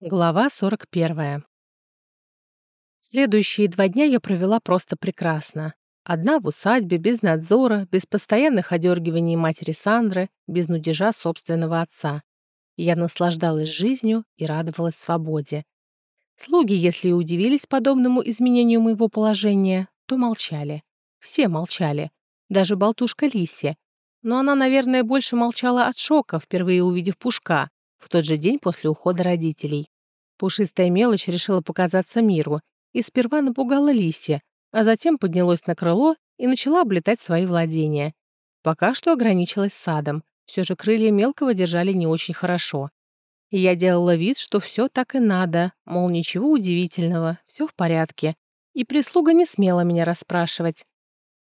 Глава 41. Следующие два дня я провела просто прекрасно. Одна в усадьбе, без надзора, без постоянных одергиваний матери Сандры, без нудежа собственного отца. Я наслаждалась жизнью и радовалась свободе. Слуги, если и удивились подобному изменению моего положения, то молчали. Все молчали. Даже болтушка Лисси. Но она, наверное, больше молчала от шока, впервые увидев Пушка, в тот же день после ухода родителей. Пушистая мелочь решила показаться миру и сперва напугала Лисси, а затем поднялась на крыло и начала облетать свои владения. Пока что ограничилась садом, все же крылья мелкого держали не очень хорошо. И я делала вид, что все так и надо, мол, ничего удивительного, все в порядке. И прислуга не смела меня расспрашивать.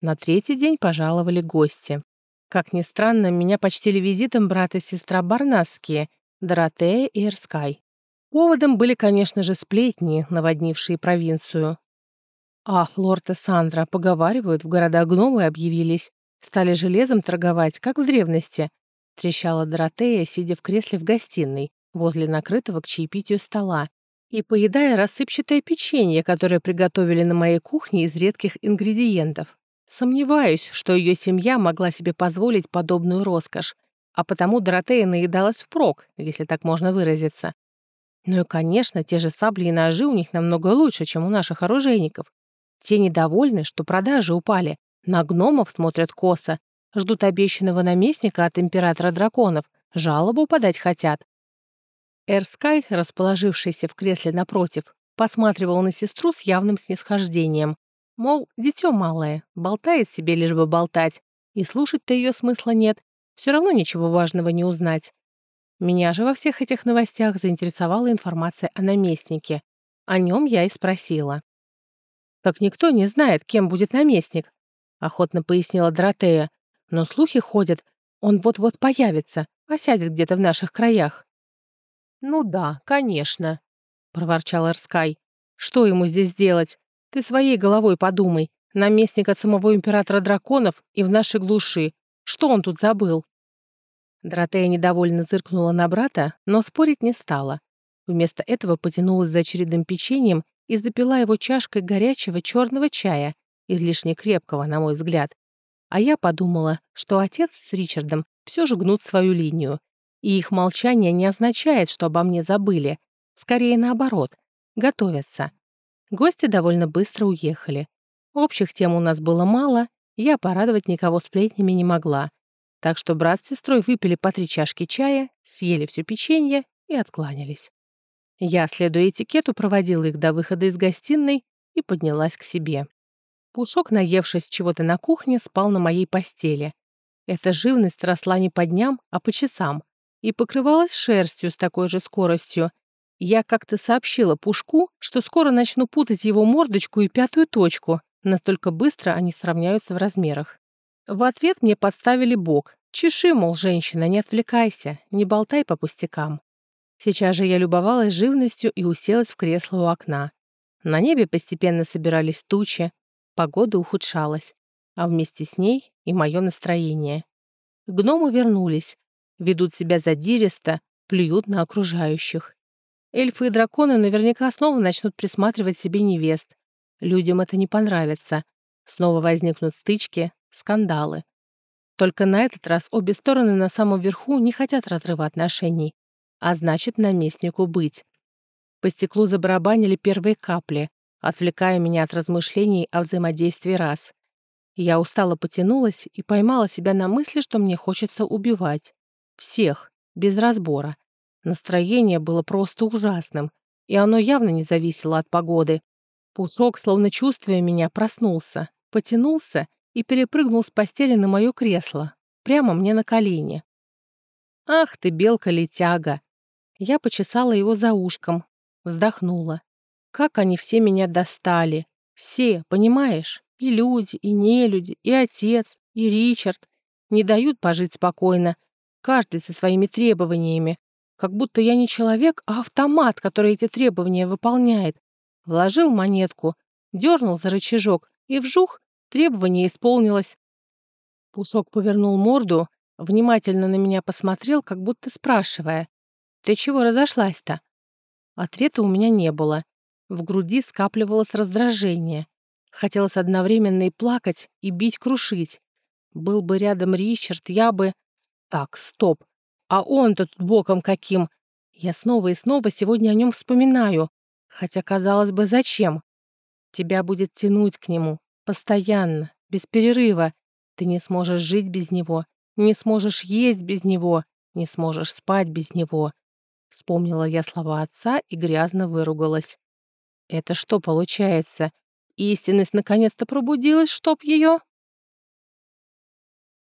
На третий день пожаловали гости. Как ни странно, меня почтили визитом брат и сестра Барнасские, Доротея и Эрскай. Поводом были, конечно же, сплетни, наводнившие провинцию. Ах, лорд и Сандра, поговаривают, в городах гномы объявились. Стали железом торговать, как в древности. Трещала Доротея, сидя в кресле в гостиной, возле накрытого к чаепитию стола, и поедая рассыпчатое печенье, которое приготовили на моей кухне из редких ингредиентов. Сомневаюсь, что ее семья могла себе позволить подобную роскошь а потому Доротея наедалась впрок, если так можно выразиться. Ну и, конечно, те же сабли и ножи у них намного лучше, чем у наших оружейников. Те недовольны, что продажи упали, на гномов смотрят косо, ждут обещанного наместника от императора драконов, жалобу подать хотят. Эрскай, расположившийся в кресле напротив, посматривал на сестру с явным снисхождением. Мол, дитё малое, болтает себе лишь бы болтать, и слушать-то ее смысла нет, все равно ничего важного не узнать. Меня же во всех этих новостях заинтересовала информация о наместнике. О нем я и спросила. «Так никто не знает, кем будет наместник», — охотно пояснила Доротея. «Но слухи ходят, он вот-вот появится, осядет где-то в наших краях». «Ну да, конечно», — проворчал Эрскай. «Что ему здесь делать? Ты своей головой подумай. Наместник от самого императора драконов и в нашей глуши. Что он тут забыл?» Доротея недовольно зыркнула на брата, но спорить не стала. Вместо этого потянулась за очередным печеньем и запила его чашкой горячего черного чая, излишне крепкого, на мой взгляд. А я подумала, что отец с Ричардом все же гнут свою линию, и их молчание не означает, что обо мне забыли. Скорее наоборот, готовятся. Гости довольно быстро уехали. Общих тем у нас было мало, я порадовать никого сплетнями не могла. Так что брат с сестрой выпили по три чашки чая, съели все печенье и откланялись. Я, следуя этикету, проводила их до выхода из гостиной и поднялась к себе. Пушок, наевшись чего-то на кухне, спал на моей постели. Эта живность росла не по дням, а по часам и покрывалась шерстью с такой же скоростью. Я как-то сообщила Пушку, что скоро начну путать его мордочку и пятую точку, Настолько быстро они сравняются в размерах. В ответ мне подставили бок. Чеши, мол, женщина, не отвлекайся, не болтай по пустякам. Сейчас же я любовалась живностью и уселась в кресло у окна. На небе постепенно собирались тучи, погода ухудшалась, а вместе с ней и мое настроение. Гномы вернулись, ведут себя задиристо, плюют на окружающих. Эльфы и драконы наверняка снова начнут присматривать себе невест, Людям это не понравится. Снова возникнут стычки, скандалы. Только на этот раз обе стороны на самом верху не хотят разрыва отношений, а значит, наместнику быть. По стеклу забарабанили первые капли, отвлекая меня от размышлений о взаимодействии раз. Я устало потянулась и поймала себя на мысли, что мне хочется убивать. Всех, без разбора. Настроение было просто ужасным, и оно явно не зависело от погоды. Пушок, словно чувствуя меня, проснулся, потянулся и перепрыгнул с постели на мое кресло, прямо мне на колени. «Ах ты, белка-летяга!» Я почесала его за ушком, вздохнула. Как они все меня достали. Все, понимаешь? И люди, и нелюди, и отец, и Ричард. Не дают пожить спокойно. Каждый со своими требованиями. Как будто я не человек, а автомат, который эти требования выполняет. Вложил монетку, дернул за рычажок, и вжух, требование исполнилось. Пушок повернул морду, внимательно на меня посмотрел, как будто спрашивая, «Ты чего разошлась-то?» Ответа у меня не было. В груди скапливалось раздражение. Хотелось одновременно и плакать, и бить крушить. Был бы рядом Ричард, я бы... Так, стоп. А он-то тут боком каким? Я снова и снова сегодня о нем вспоминаю. Хотя, казалось бы, зачем? Тебя будет тянуть к нему. Постоянно, без перерыва. Ты не сможешь жить без него. Не сможешь есть без него. Не сможешь спать без него. Вспомнила я слова отца и грязно выругалась. Это что получается? Истинность наконец-то пробудилась, чтоб ее?